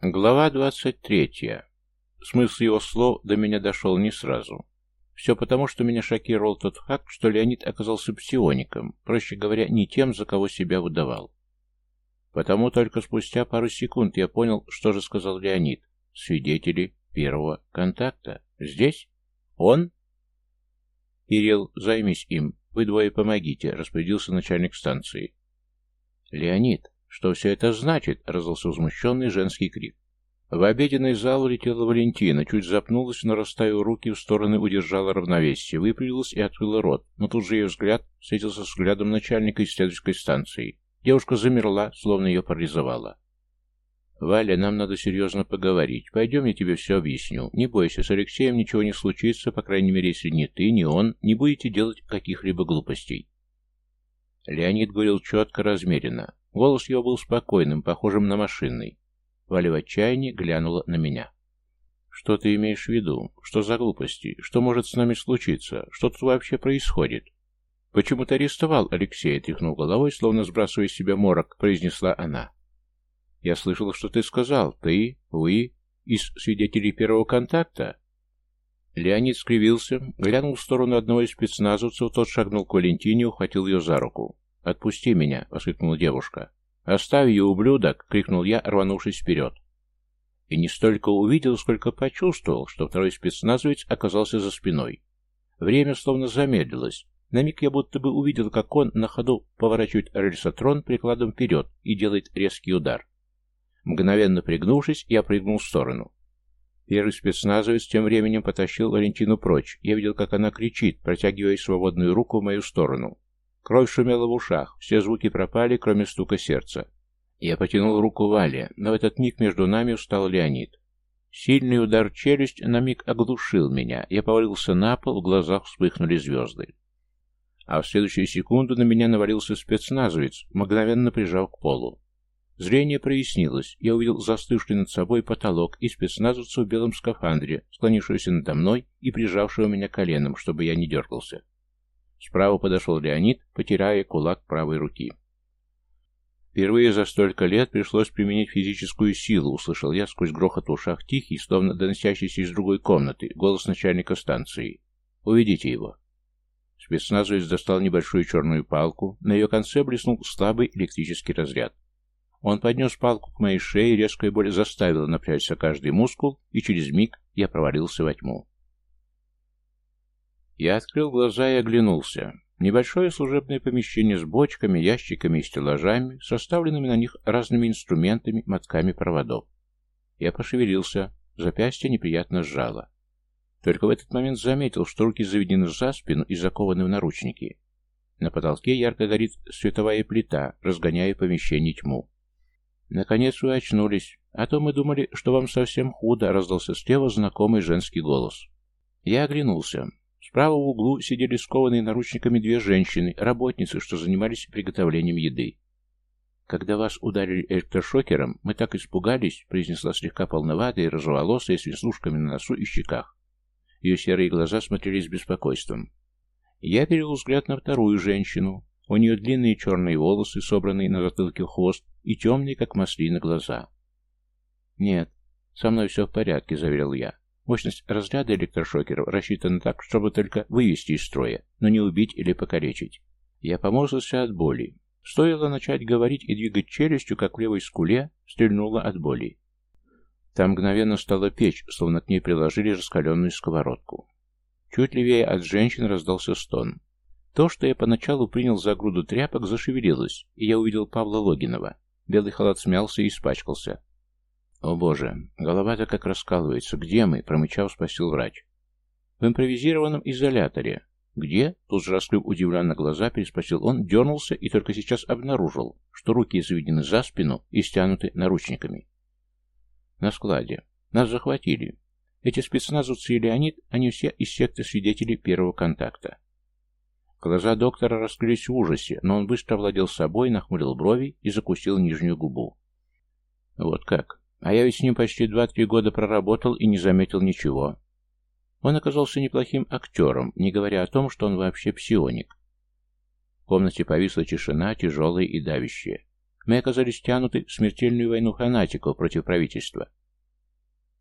Глава 23. Смысл его слов до меня дошел не сразу. Все потому, что меня шокировал тот факт, что Леонид оказался псиоником, проще говоря, не тем, за кого себя выдавал. Потому только спустя пару секунд я понял, что же сказал Леонид. Свидетели первого контакта. Здесь? Он? Кирилл, займись им. Вы двое помогите, распорядился начальник станции. Леонид, «Что все это значит?» — раздался возмущенный женский крик. В обеденный зал улетела Валентина, чуть запнулась, но, расставив руки в стороны, удержала равновесие, выпрямилась и открыла рот, но тут же ее взгляд встретился с взглядом начальника исследовательской станции. Девушка замерла, словно ее парализовала. «Валя, нам надо серьезно поговорить. Пойдем, я тебе все объясню. Не бойся, с Алексеем ничего не случится, по крайней мере, если ни ты, ни он не будете делать каких-либо глупостей». Леонид говорил четко, размеренно. Голос его был спокойным, похожим на машинный. Валя в отчаянии глянула на меня. «Что ты имеешь в виду? Что за глупости? Что может с нами случиться? Что тут вообще происходит?» «Почему ты арестовал Алексея?» — тряхнул головой, словно сбрасывая с себя морок, произнесла она. «Я слышал, что ты сказал. Ты, вы, из свидетелей первого контакта?» Леонид скривился, глянул в сторону одного из спецназовцев, тот шагнул к Валентине ухватил ее за руку. «Отпусти меня!» — воскликнула девушка. «Оставь ее, ублюдок!» — крикнул я, рванувшись вперед. И не столько увидел, сколько почувствовал, что второй спецназовец оказался за спиной. Время словно замедлилось. На миг я будто бы увидел, как он на ходу поворачивает рельсотрон прикладом вперед и делает резкий удар. Мгновенно пригнувшись, я прыгнул в сторону. Первый спецназовец тем временем потащил Валентину прочь. Я видел, как она кричит, протягивая свободную руку в мою сторону. Кровь шумела в ушах, все звуки пропали, кроме стука сердца. Я потянул руку Вале, но в этот миг между нами устал Леонид. Сильный удар челюсть на миг оглушил меня. Я повалился на пол, в глазах вспыхнули звезды. А в следующую секунду на меня навалился спецназовец, мгновенно прижав к полу. Зрение прояснилось. Я увидел застывший над собой потолок и спецназовца в белом скафандре, склонившегося надо мной и прижавшего меня коленом, чтобы я не дергался. Справа подошел Леонид, потирая кулак правой руки. Впервые за столько лет пришлось применить физическую силу, услышал я сквозь грохот в ушах тихий, словно доносящийся из другой комнаты, голос начальника станции. «Уведите его». Спецназовец достал небольшую черную палку, на ее конце блеснул слабый электрический разряд. Он поднес палку к моей шее, резкая боль заставила напрячься каждый мускул, и через миг я провалился во тьму. Я открыл глаза и оглянулся. Небольшое служебное помещение с бочками, ящиками и стеллажами, составленными на них разными инструментами, мотками проводов. Я пошевелился, запястье неприятно сжало. Только в этот момент заметил, что руки заведены за спину и закованы в наручники. На потолке ярко горит световая плита, разгоняя помещение тьму. «Наконец вы очнулись, а то мы думали, что вам совсем худо», — раздался слева знакомый женский голос. Я оглянулся. Справа в углу сидели скованные наручниками две женщины, работницы, что занимались приготовлением еды. «Когда вас ударили электрошокером, мы так испугались», произнесла слегка полноватая, розоволосая, с веснушками на носу и щеках. Ее серые глаза смотрели с беспокойством. Я перевел взгляд на вторую женщину. У нее длинные черные волосы, собранные на затылке хвост, и темные, как маслина, глаза. «Нет, со мной все в порядке», — заверил я. Мощность разряда электрошокеров рассчитана так, чтобы только вывести из строя, но не убить или покалечить. Я поморщился от боли. Стоило начать говорить и двигать челюстью, как в левой скуле стрельнуло от боли. Там мгновенно стала печь, словно к ней приложили раскаленную сковородку. Чуть левее от женщин раздался стон. То, что я поначалу принял за груду тряпок, зашевелилось, и я увидел Павла Логинова. Белый халат смялся и испачкался. «О боже, голова-то как раскалывается. Где мы?» — промычав, спросил врач. «В импровизированном изоляторе». «Где?» — тут же раскрыв удивленно глаза, переспросил он, дернулся и только сейчас обнаружил, что руки заведены за спину и стянуты наручниками. «На складе. Нас захватили. Эти спецназовцы и Леонид, они все из секты свидетелей первого контакта». Глаза доктора раскрылись в ужасе, но он быстро овладел собой, нахмурил брови и закусил нижнюю губу. «Вот как? А я ведь с ним почти два-три года проработал и не заметил ничего. Он оказался неплохим актером, не говоря о том, что он вообще псионик. В комнате повисла тишина, тяжелая и давящая. Мы оказались тянуты в смертельную войну фанатиков против правительства.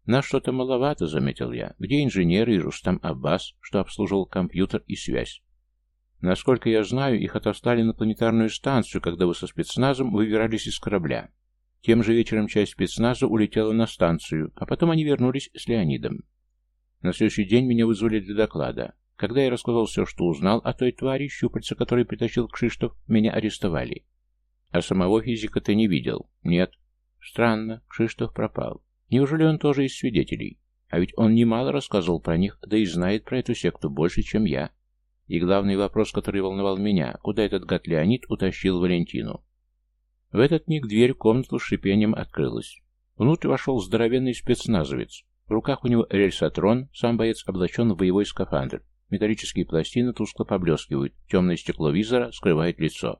«Нас что-то маловато», — заметил я. «Где инженеры и Рустам Аббас, что обслуживал компьютер и связь?» «Насколько я знаю, их отослали на планетарную станцию, когда вы со спецназом выбирались из корабля. Тем же вечером часть спецназа улетела на станцию, а потом они вернулись с Леонидом. На следующий день меня вызвали для доклада. Когда я рассказал все, что узнал о той твари, щупальца которой притащил Кшиштов, меня арестовали. А самого физика ты не видел? Нет. Странно, Кшиштов пропал. Неужели он тоже из свидетелей? А ведь он немало рассказывал про них, да и знает про эту секту больше, чем я. И главный вопрос, который волновал меня, куда этот гад Леонид утащил Валентину? В этот миг дверь в комнату с шипением открылась. Внутрь вошел здоровенный спецназовец. В руках у него рельсотрон, сам боец облачен в боевой скафандр. Металлические пластины тускло поблескивают, темное стекло визора скрывает лицо.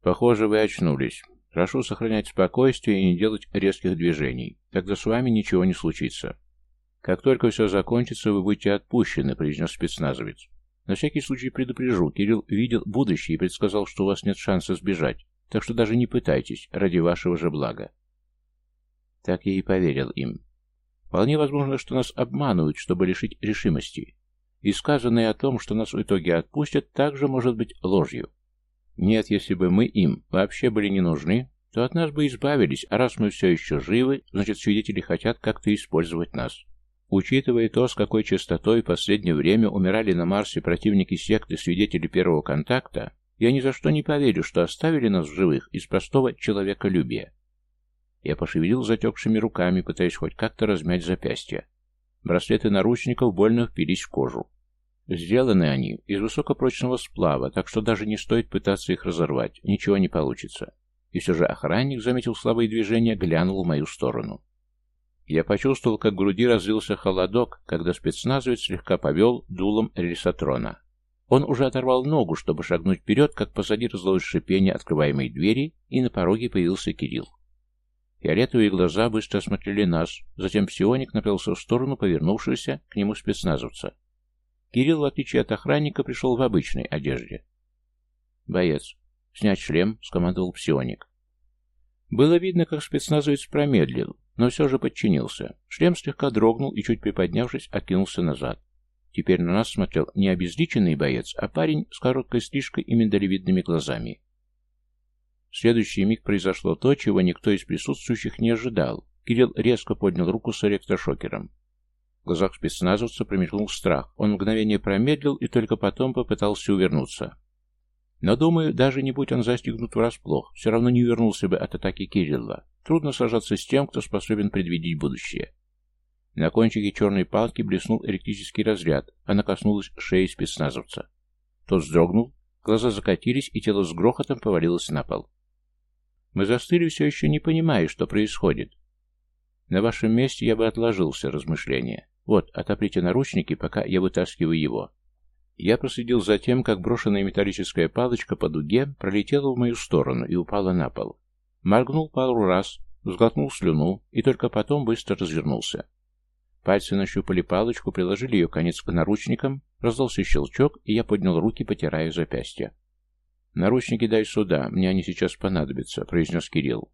«Похоже, вы очнулись. Прошу сохранять спокойствие и не делать резких движений. Тогда с вами ничего не случится. Как только все закончится, вы будете отпущены», — произнес спецназовец. «На всякий случай предупрежу, Кирилл видел будущее и предсказал, что у вас нет шанса сбежать, так что даже не пытайтесь, ради вашего же блага». Так я и поверил им. Вполне возможно, что нас обманывают, чтобы лишить решимости. И сказанное о том, что нас в итоге отпустят, также может быть ложью. Нет, если бы мы им вообще были не нужны, то от нас бы избавились, а раз мы все еще живы, значит свидетели хотят как-то использовать нас. Учитывая то, с какой частотой в последнее время умирали на Марсе противники секты свидетели первого контакта, я ни за что не поверю, что оставили нас в живых из простого человеколюбия. Я пошевелил затекшими руками, пытаясь хоть как-то размять запястья. Браслеты наручников больно впились в кожу. Сделаны они из высокопрочного сплава, так что даже не стоит пытаться их разорвать, ничего не получится. И все же охранник заметил слабые движения, глянул в мою сторону. Я почувствовал, как в груди разлился холодок, когда спецназовец слегка повел дулом рельсотрона. Он уже оторвал ногу, чтобы шагнуть вперед, как позади раздалось шипение открываемой двери, и на пороге появился Кирилл. Фиолетовые глаза быстро осмотрели нас, затем псионик направился в сторону повернувшегося к нему спецназовца. Кирилл, в отличие от охранника, пришел в обычной одежде. «Боец, снять шлем», — скомандовал псионик. Было видно, как спецназовец промедлил, но все же подчинился. Шлем слегка дрогнул и, чуть приподнявшись, откинулся назад. Теперь на нас смотрел не обезличенный боец, а парень с короткой стрижкой и миндалевидными глазами. В следующий миг произошло то, чего никто из присутствующих не ожидал. Кирилл резко поднял руку с электрошокером. В глазах спецназовца промелькнул страх. Он мгновение промедлил и только потом попытался увернуться. Но, думаю, даже не будь он застигнут врасплох, все равно не увернулся бы от атаки Кирилла. Трудно сражаться с тем, кто способен предвидеть будущее. На кончике черной палки блеснул электрический разряд. Она коснулась шеи спецназовца. Тот вздрогнул, глаза закатились, и тело с грохотом повалилось на пол. Мы застыли, все еще не понимая, что происходит. На вашем месте я бы отложился, размышления. Вот, отоприте наручники, пока я вытаскиваю его. Я проследил за тем, как брошенная металлическая палочка по дуге пролетела в мою сторону и упала на пол. Моргнул пару раз, сглотнул слюну и только потом быстро развернулся. Пальцы нащупали палочку, приложили ее конец к наручникам, раздался щелчок, и я поднял руки, потирая запястья. «Наручники дай сюда, мне они сейчас понадобятся», — произнес Кирилл.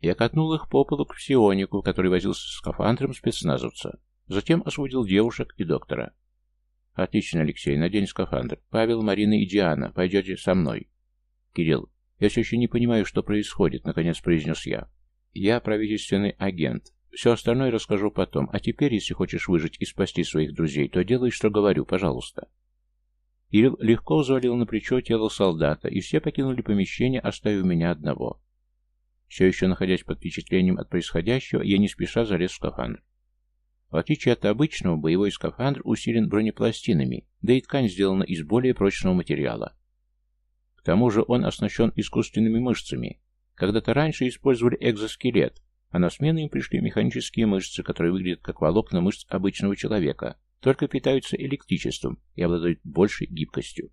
Я катнул их по полу к псионику, который возился с скафандром спецназовца. Затем освободил девушек и доктора. «Отлично, Алексей, надень скафандр. Павел, Марина и Диана, пойдете со мной». «Кирилл, я все еще не понимаю, что происходит», — наконец произнес я. «Я правительственный агент. Все остальное расскажу потом. А теперь, если хочешь выжить и спасти своих друзей, то делай, что говорю, пожалуйста». Кирилл легко взвалил на плечо тело солдата, и все покинули помещение, оставив меня одного. Все еще находясь под впечатлением от происходящего, я не спеша залез в скафандр. В отличие от обычного, боевой скафандр усилен бронепластинами, да и ткань сделана из более прочного материала. К тому же он оснащен искусственными мышцами. Когда-то раньше использовали экзоскелет, а на смену им пришли механические мышцы, которые выглядят как волокна мышц обычного человека, только питаются электричеством и обладают большей гибкостью.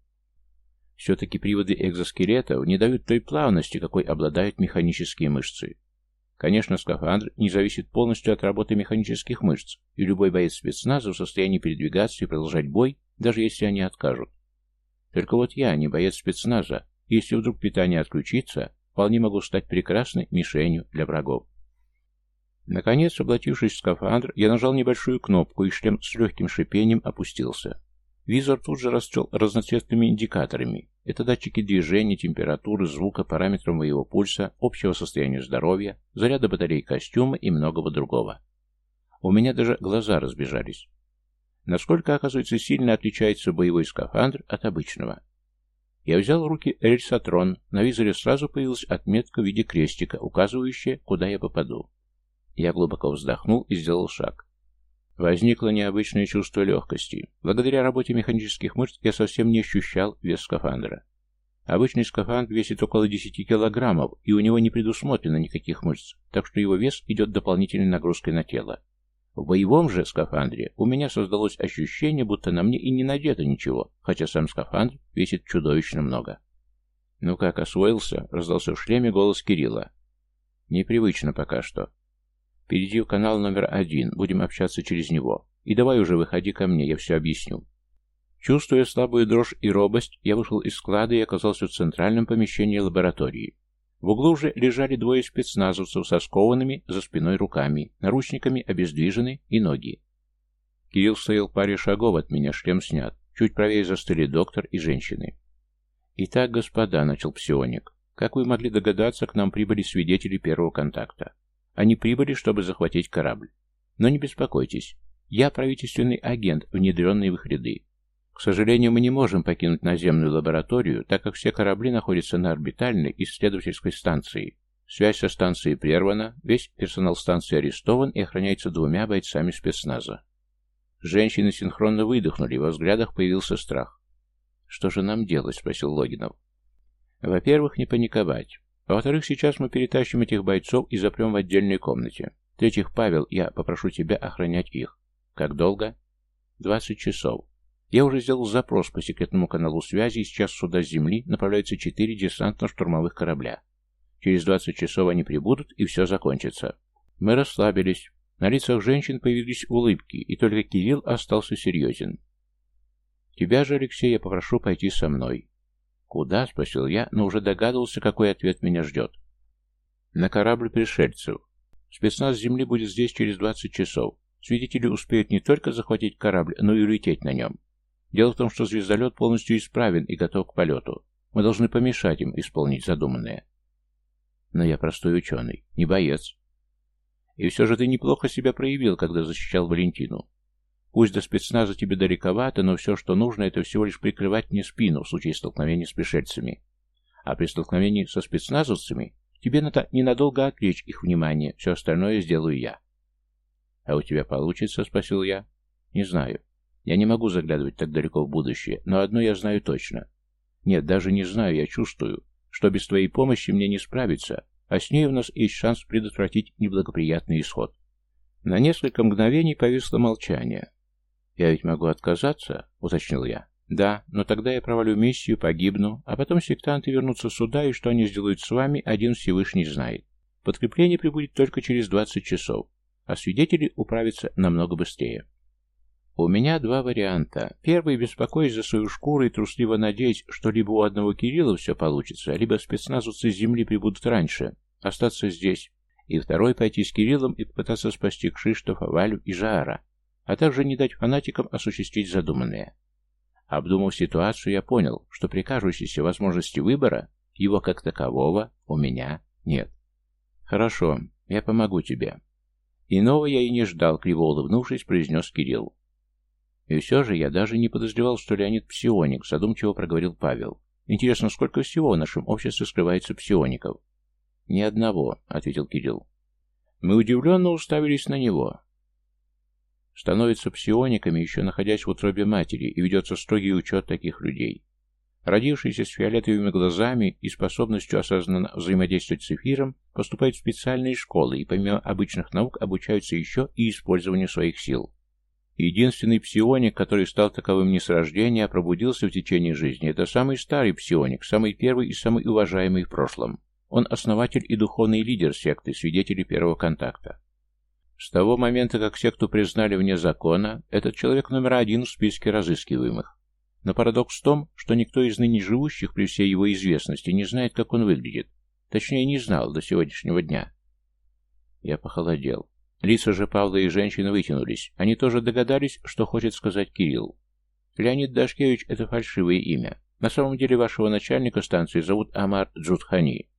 Все-таки приводы экзоскелетов не дают той плавности, какой обладают механические мышцы. Конечно, скафандр не зависит полностью от работы механических мышц, и любой боец спецназа в состоянии передвигаться и продолжать бой, даже если они откажут. Только вот я не боец спецназа, если вдруг питание отключится, вполне могу стать прекрасной мишенью для врагов. Наконец, облачившись в скафандр, я нажал небольшую кнопку, и шлем с легким шипением опустился. Визор тут же расцвел разноцветными индикаторами. Это датчики движения, температуры, звука, параметров моего пульса, общего состояния здоровья, заряда батареи костюма и многого другого. У меня даже глаза разбежались. Насколько, оказывается, сильно отличается боевой скафандр от обычного. Я взял в руки рельсотрон, на визоре сразу появилась отметка в виде крестика, указывающая, куда я попаду. Я глубоко вздохнул и сделал шаг. Возникло необычное чувство легкости. Благодаря работе механических мышц я совсем не ощущал вес скафандра. Обычный скафандр весит около 10 килограммов, и у него не предусмотрено никаких мышц, так что его вес идет дополнительной нагрузкой на тело. В боевом же скафандре у меня создалось ощущение, будто на мне и не надето ничего, хотя сам скафандр весит чудовищно много. «Ну как, освоился?» — раздался в шлеме голос Кирилла. «Непривычно пока что. Перейди в канал номер один, будем общаться через него. И давай уже выходи ко мне, я все объясню. Чувствуя слабую дрожь и робость, я вышел из склада и оказался в центральном помещении лаборатории. В углу уже лежали двое спецназовцев со скованными за спиной руками, наручниками обездвижены и ноги. Кирилл стоял в паре шагов от меня, шлем снят. Чуть правее застыли доктор и женщины. «Итак, господа», — начал псионик, — «как вы могли догадаться, к нам прибыли свидетели первого контакта. Они прибыли, чтобы захватить корабль. Но не беспокойтесь. Я правительственный агент, внедренный в их ряды. К сожалению, мы не можем покинуть наземную лабораторию, так как все корабли находятся на орбитальной исследовательской станции. Связь со станцией прервана, весь персонал станции арестован и охраняется двумя бойцами спецназа. Женщины синхронно выдохнули, во взглядах появился страх. «Что же нам делать?» — спросил Логинов. «Во-первых, не паниковать. А во-вторых, сейчас мы перетащим этих бойцов и запрем в отдельной комнате. В-третьих, Павел, я попрошу тебя охранять их. Как долго? Двадцать часов. Я уже сделал запрос по секретному каналу связи, и сейчас сюда с Земли направляются четыре десантно-штурмовых корабля. Через двадцать часов они прибудут, и все закончится. Мы расслабились. На лицах женщин появились улыбки, и только Кирилл остался серьезен. Тебя же, Алексей, я попрошу пойти со мной. «Куда?» — спросил я, но уже догадывался, какой ответ меня ждет. «На корабль пришельцев. Спецназ Земли будет здесь через 20 часов. Свидетели успеют не только захватить корабль, но и улететь на нем. Дело в том, что звездолет полностью исправен и готов к полету. Мы должны помешать им исполнить задуманное». «Но я простой ученый, не боец». «И все же ты неплохо себя проявил, когда защищал Валентину. Пусть до спецназа тебе далековато, но все, что нужно, это всего лишь прикрывать мне спину в случае столкновения с пришельцами. А при столкновении со спецназовцами тебе надо ненадолго отвлечь их внимание, все остальное сделаю я. «А у тебя получится?» — спросил я. «Не знаю. Я не могу заглядывать так далеко в будущее, но одно я знаю точно. Нет, даже не знаю, я чувствую, что без твоей помощи мне не справиться, а с ней у нас есть шанс предотвратить неблагоприятный исход». На несколько мгновений повисло молчание. «Я ведь могу отказаться?» — уточнил я. «Да, но тогда я провалю миссию, погибну, а потом сектанты вернутся сюда, и что они сделают с вами, один Всевышний знает. Подкрепление прибудет только через 20 часов, а свидетели управятся намного быстрее». У меня два варианта. Первый – беспокоить за свою шкуру и трусливо надеясь, что либо у одного Кирилла все получится, либо спецназовцы с земли прибудут раньше, остаться здесь. И второй – пойти с Кириллом и попытаться спасти Кшиштофа, Валю и Жаара а также не дать фанатикам осуществить задуманное. Обдумав ситуацию, я понял, что при кажущейся возможности выбора, его как такового у меня нет. «Хорошо, я помогу тебе». Иного я и не ждал, криво улыбнувшись, произнес Кирилл. И все же я даже не подозревал, что Леонид псионик, задумчиво проговорил Павел. Интересно, сколько всего в нашем обществе скрывается псиоников? Ни одного, ответил Кирилл. Мы удивленно уставились на него становятся псиониками, еще находясь в утробе матери, и ведется строгий учет таких людей. Родившиеся с фиолетовыми глазами и способностью осознанно взаимодействовать с эфиром, поступают в специальные школы и помимо обычных наук обучаются еще и использованию своих сил. Единственный псионик, который стал таковым не с рождения, а пробудился в течение жизни, это самый старый псионик, самый первый и самый уважаемый в прошлом. Он основатель и духовный лидер секты, свидетелей первого контакта. С того момента, как секту признали вне закона, этот человек номер один в списке разыскиваемых. Но парадокс в том, что никто из ныне живущих при всей его известности не знает, как он выглядит. Точнее, не знал до сегодняшнего дня. Я похолодел. Лица же Павла и женщины вытянулись. Они тоже догадались, что хочет сказать Кирилл. Леонид Дашкевич — это фальшивое имя. На самом деле вашего начальника станции зовут Амар Джудхани.